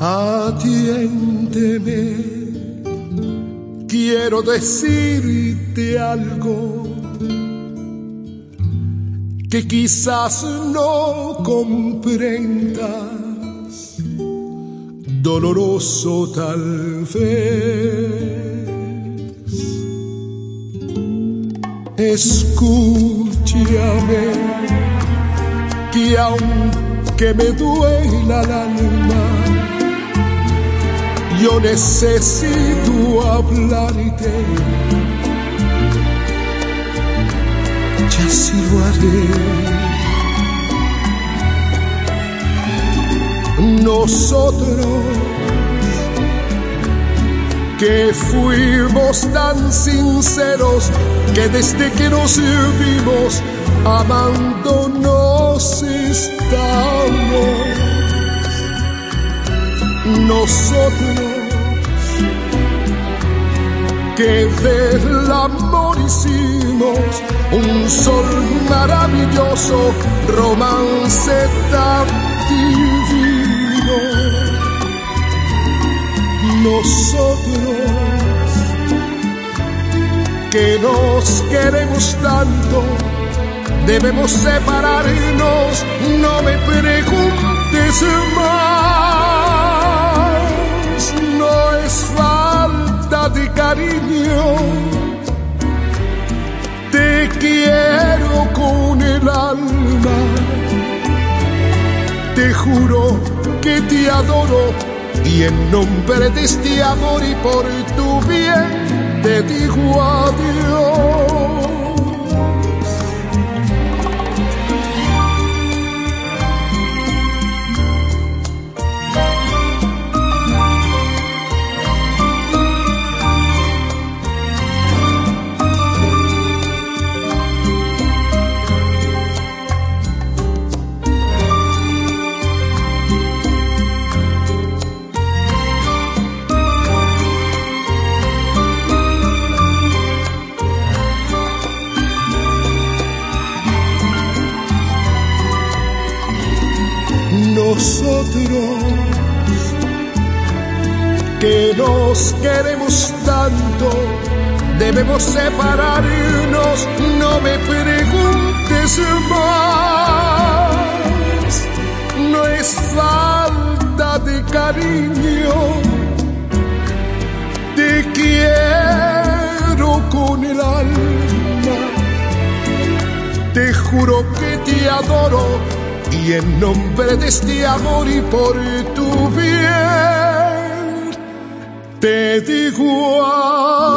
Atiéndeme, quiero decirte algo que quizás no comprendas, doloroso tal vez. Escúchame, que aunque me duela el alma, yo necesito hablarte. Ya sí lo haré. Nosotros que fuimos tan sinceros que desde que nos vimos amándonos estamos nosotros que del amor hicimos un sol maravilloso, romance tan divino. Nosotros que nos queremos tanto, debemos separarnos, no me preguntes más, no es falta de cariño, te quiero con el alma, te juro que te adoro y en nombre de este amor y por tu bien te digo adiós. Nosotros que nos queremos tanto, debemos separarnos, no me preguntes más, no es falta de cariño, te quiero con el alma, te juro que te adoro y en nombre de este amor y por tu bien, te digo.